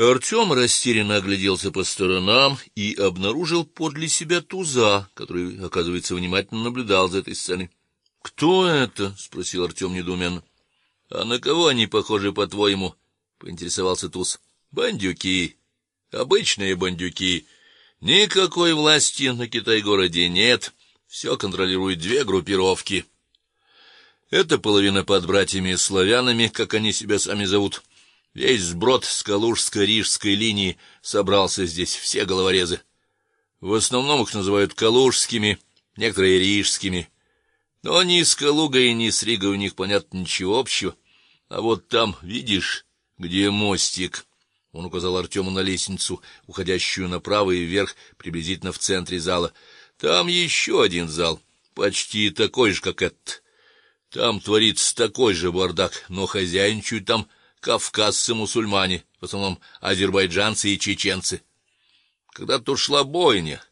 Артем растерянно огляделся по сторонам и обнаружил подле себя туза, который, оказывается, внимательно наблюдал за этой сценой. Кто это? спросил Артем недоуменно. А на кого они похожи, по-твоему? поинтересовался туз. Бандюки. Обычные бандюки. Никакой власти на Китай-городе нет. Все контролируют две группировки. Это половина под братьями-славянами, как они себя сами зовут. Весь сброд с Калужско-Рижской линии собрался здесь, все головорезы. В основном их называют калужскими, некоторые рижскими. Но ни с Калугой, ни с Ригой у них понятно ничего общего. А вот там, видишь, где мостик? Он указал Артему на лестницу, уходящую направо и вверх, приблизительно в центре зала. Там еще один зал, почти такой же, как этот. Там творится такой же бардак, но хозяйничают там кавказцы-мусульмане, в основном азербайджанцы и чеченцы. Когда тут шла бойня,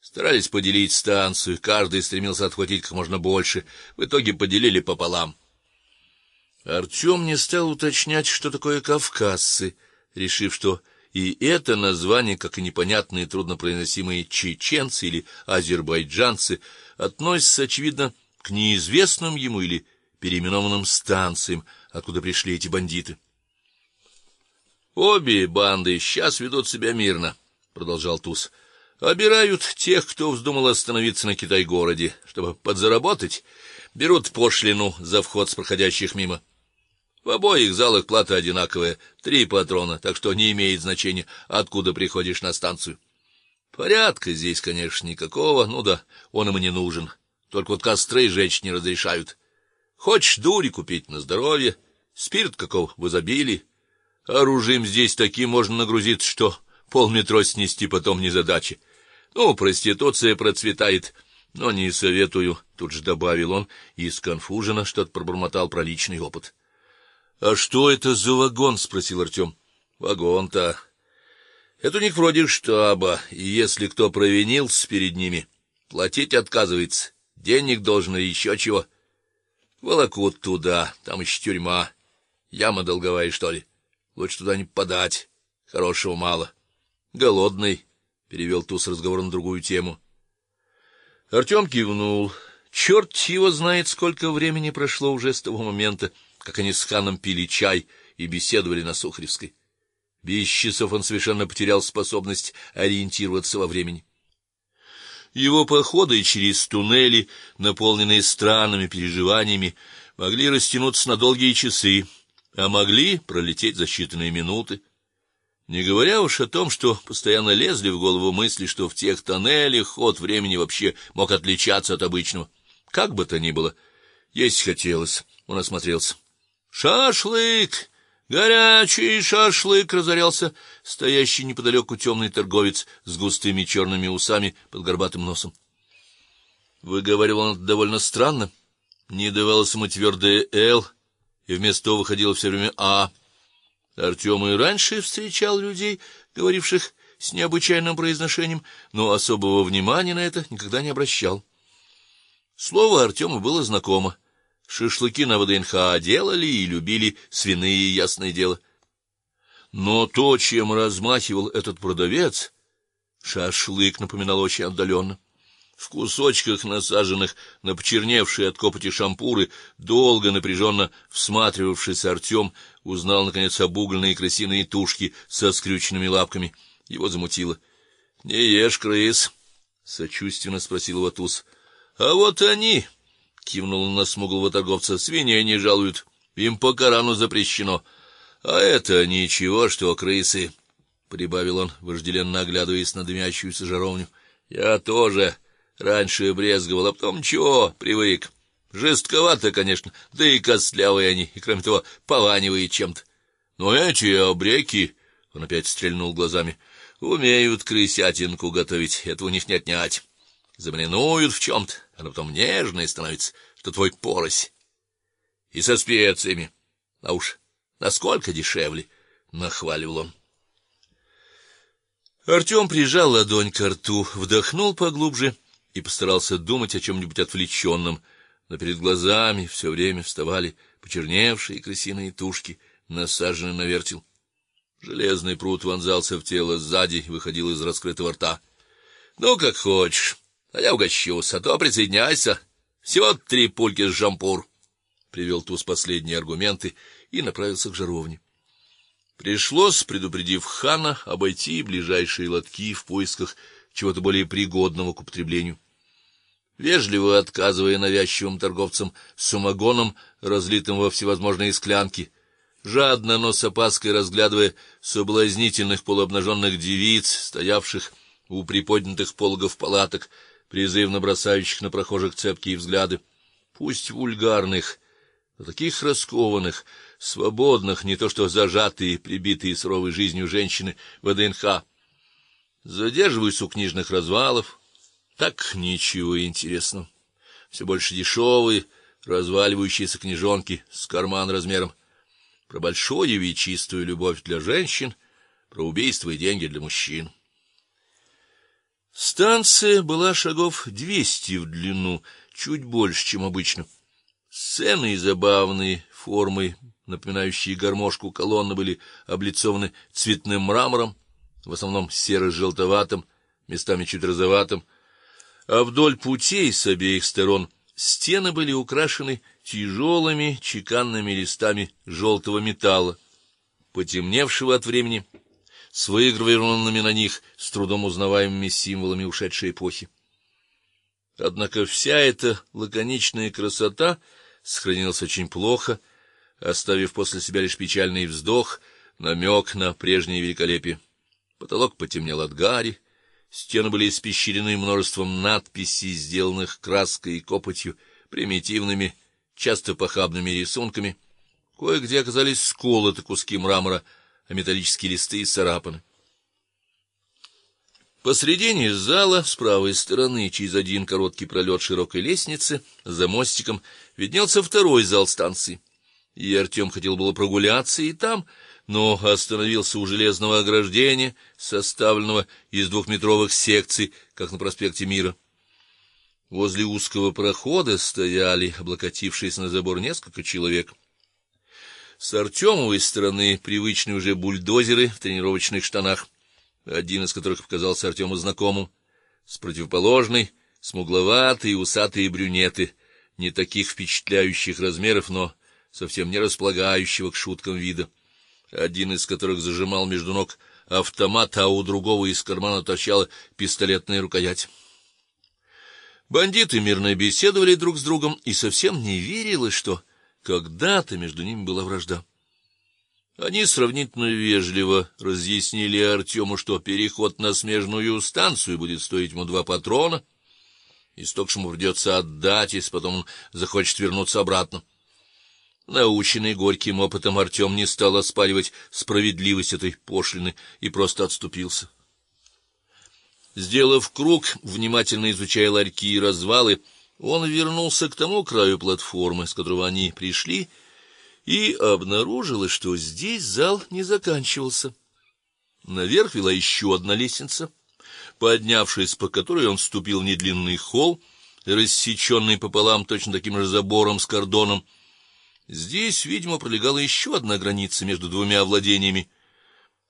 старались поделить станцию, каждый стремился отхватить как можно больше, в итоге поделили пополам. Артем не стал уточнять, что такое кавказцы, решив, что и это название, как и непонятные труднопроизносимые чеченцы или азербайджанцы, относится очевидно к неизвестным ему или переименованным станциям, откуда пришли эти бандиты. Обе банды сейчас ведут себя мирно, продолжал Туз. Обирают тех, кто вздумал остановиться на Китай-городе, чтобы подзаработать, берут пошлину за вход с проходящих мимо. В обоих залах плата одинаковая, три патрона, так что не имеет значения, откуда приходишь на станцию. Порядка здесь, конечно, никакого, ну да, он им не нужен. Только вот костры жечь не разрешают. Хочешь дури купить на здоровье, спирт каков в изобилии. Оружием здесь таким можно нагрузиться, что полметро снести потом не задача. Ну, проституция процветает, но не советую, тут же добавил он и сконфуженно что-то пробормотал про личный опыт. А что это за вагон, спросил Артем. Вагон-то это у них вроде штаба, и если кто провинился перед ними, платить отказывается. Денег должен и еще чего. Волокут туда, там еще тюрьма. Яма долговая, что ли? Лучше туда не подать. Хорошего мало. Голодный, перевел Туз разговор на другую тему. Артем кивнул. Черт его знает, сколько времени прошло уже с того момента, как они с ханом пили чай и беседовали на Сухаревской. Без часов он совершенно потерял способность ориентироваться во времени. Его походы через туннели, наполненные странными переживаниями, могли растянуться на долгие часы, а могли пролететь за считанные минуты. Не говоря уж о том, что постоянно лезли в голову мысли, что в тех тоннелях ход времени вообще мог отличаться от обычного. Как бы то ни было, есть хотелось. Он осмотрелся. Шашлык! Горячий шашлык разорялся стоящий неподалеку темный торговец с густыми черными усами под горбатым носом. Выговаривал он довольно странно. Не давалось ему твердое «л», и вместо того выходило все время «а». Артем и раньше встречал людей, говоривших с необычайным произношением, но особого внимания на это никогда не обращал. Слово Артему было знакомо. Шашлыки на ВДНХ делали и любили свиные, ясное дело. Но то, чем размахивал этот продавец, шашлык напоминал очень отдаленно. В кусочках, насаженных на почерневшие от копоти шампуры, долго напряженно всматривавшись Артем, узнал наконец обугленные крысиные тушки со скрюченными лапками. Его замутило. "Не ешь крыс?" сочувственно спросил Ватус. "А вот они", кивнул на смуглого торговца. "Свиней не жалуют, им по Корану запрещено. А это ничего, что крысы", прибавил он, вожделенно оглядываясь на дымящуюся жаровню. "Я тоже раньше брезговал, а потом чего, привык. Жестковато, конечно, да и костлявые они, и кроме того, пованивают чем-то. Но эти обреки, он опять стрельнул глазами. Умеют крысятинку готовить, это у них не отнять. Замаринуют в чем то она потом нежная становится, что твой порось. И со специями. А уж насколько дешевле, нахваливал он. Артем прижал ладонь к рту, вдохнул поглубже и постарался думать о чем нибудь отвлеченном, но перед глазами все время вставали почерневшие крысиные тушки, насаженные на вертел. Железный прут вонзался в тело сзади и выходил из раскрытого рта. Ну как хочешь. А я угощусь, а то присоединяйся. Всего три пульки с жампур. Привел туз последние аргументы и направился к жаровне. Пришлось, предупредив хана, обойти ближайшие лотки в поисках чего-то более пригодного к употреблению. Вежливо отказывая навязчивым торговцам самогоном, разлитым во всевозможные склянки, жадно, но с опаской разглядывая соблазнительных полуобнаженных девиц, стоявших у приподнятых пологов палаток, призывно бросающих на прохожих цепкие взгляды, пусть вульгарных, но таких раскованных, свободных, не то что зажатые, прибитые суровой жизнью женщины ВДНХ. Задерживаюсь у книжных развалов, так ничего интересного. Все больше дешевые, разваливающиеся книжонки с карман размером, про большую и чистую любовь для женщин, про убийство и деньги для мужчин. Станция была шагов двести в длину, чуть больше, чем обычно. Сцены забавные, формы, напоминающие гармошку колонны, были облицованы цветным мрамором, в основном серо-желтоватым, местами чуть розоватым а вдоль путей с обеих сторон стены были украшены тяжелыми чеканными листами желтого металла, потемневшего от времени, с выгравированными на них с трудом узнаваемыми символами ушедшей эпохи. Однако вся эта лаконичная красота сохранилась очень плохо, оставив после себя лишь печальный вздох, намек на прежнее великолепие. Потолок потемнел от гари, Стены были испещрены множеством надписей, сделанных краской и копотью, примитивными, часто похабными рисунками. Кое-где оказались сколоты куски мрамора, а металлические листы исцарапаны. Посредине зала, с правой стороны, через один короткий пролет широкой лестницы, за мостиком виднелся второй зал станции. И Артем хотел было прогуляться и там, но остановился у железного ограждения, составленного из двухметровых секций, как на проспекте Мира. Возле узкого прохода стояли, облокотившись на забор, несколько человек. С Артемовой стороны привычные уже бульдозеры в тренировочных штанах, один из которых показался Артему знакомым, с противоположной смугловатые усатые брюнеты, не таких впечатляющих размеров, но совсем не располагающего к шуткам вида один из которых зажимал между ног автомат, а у другого из кармана торчала пистолетная рукоять. Бандиты мирно беседовали друг с другом, и совсем не верилось, что когда-то между ними была вражда. Они сравнительно вежливо разъяснили Артему, что переход на смежную станцию будет стоить ему два патрона, и столько ему придется отдать, если потом он захочет вернуться обратно. Наученный горьким опытом Артем не стал оспаривать справедливость этой пошлины и просто отступился. Сделав круг, внимательно изучая ларьки и развалы, он вернулся к тому краю платформы, с которого они пришли, и обнаружилось, что здесь зал не заканчивался. Наверх вела еще одна лестница, поднявшись по которой он вступил в недлинный холл, рассеченный пополам точно таким же забором с кордоном. Здесь, видимо, пролегала еще одна граница между двумя владениями.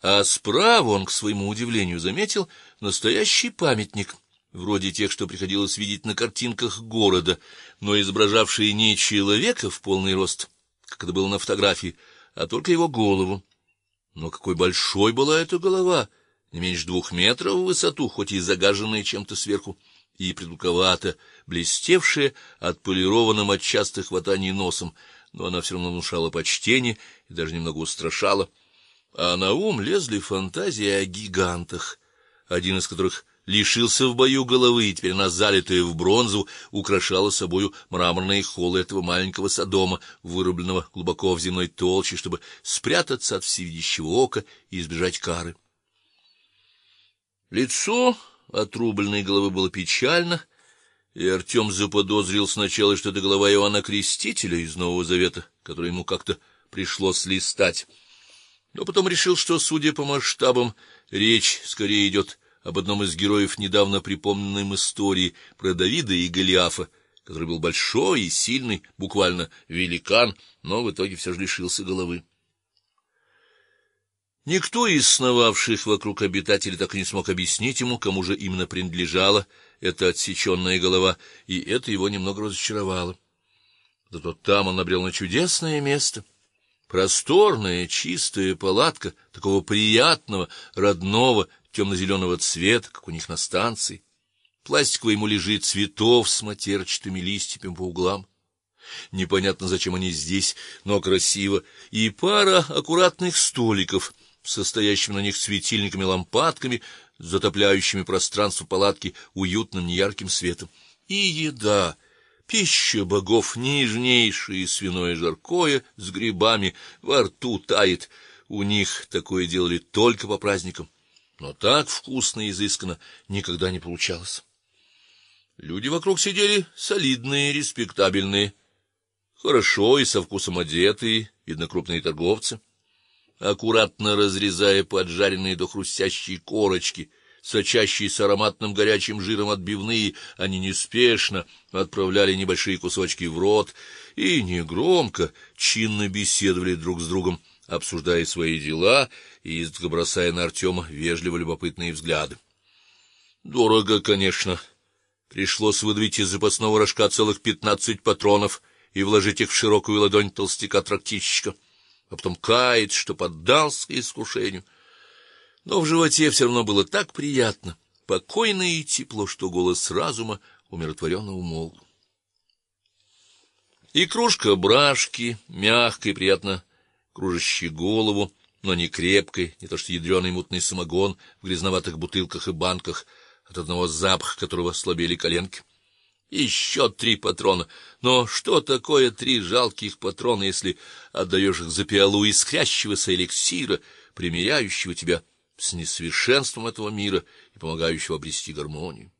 А справа он, к своему удивлению, заметил настоящий памятник, вроде тех, что приходилось видеть на картинках города, но изображавший не человека в полный рост, как это было на фотографии, а только его голову. Но какой большой была эта голова, не меньше двух метров в высоту, хоть и загаженная чем-то сверху, и придурковато блестевшая отполированным от частых хватаний носом но она все равно внушала почтение и даже немного устрашала. А на ум лезли фантазии о гигантах, один из которых лишился в бою головы, и теперь она, залитая в бронзу, украшала собою мраморные холлы этого маленького садома, вырубленного глубоко в земной толще, чтобы спрятаться от всевидящего ока и избежать кары. Лицо отрубленной головы было печально, и Артем заподозрил сначала, что это голова Иоанна Крестителя из Нового Завета, который ему как-то пришлось листать. Но потом решил, что, судя по масштабам, речь скорее идет об одном из героев недавно припомненной им истории про Давида и Голиафа, который был большой и сильный, буквально великан, но в итоге все же лишился головы. Никто из сновавших вокруг обитателей так и не смог объяснить ему, кому же именно принадлежала эта отсеченная голова, и это его немного разочаровало. Зато там он набрел на чудесное место. Просторная, чистая палатка такого приятного, родного, темно зеленого цвета, как у них на станции. Пластиковый муляжи цветов с матерчатыми листьями по углам. Непонятно, зачем они здесь, но красиво, и пара аккуратных столиков, состоящими на них светильниками, лампадками, затопляющими пространство палатки уютным неярким светом. И еда, пища богов, нежнейшее свиное жаркое с грибами, во рту тает. У них такое делали только по праздникам, но так вкусно и изысканно никогда не получалось. Люди вокруг сидели солидные, респектабельные, хорошо и со вкусом одетые, видно крупные торговцы, аккуратно разрезая поджаренные до хрустящей корочки, сочащиеся ароматным горячим жиром отбивные, они неспешно отправляли небольшие кусочки в рот и негромко, чинно беседовали друг с другом, обсуждая свои дела и изредка бросая на Артема вежливо любопытные взгляды. Дорого, конечно. Пришлось выдавить из запасного рожка целых пятнадцать патронов и вложить их в широкую ладонь толстяка-трактирщика, а потом каяться, что поддался искушению. Но в животе все равно было так приятно, покойно и тепло, что голос разума умиротворенно умолк. И кружка брашки, мягкой, приятно кружащей голову, но не крепкой, не то что ядреный мутный самогон в грязноватых бутылках и банках, от одного запаха которого слабели коленки. Еще три патрона. Но что такое три жалких патрона, если отдаешь их за пиалу искрящегося эликсира, примиряющего тебя с несовершенством этого мира и помогающего обрести гармонию?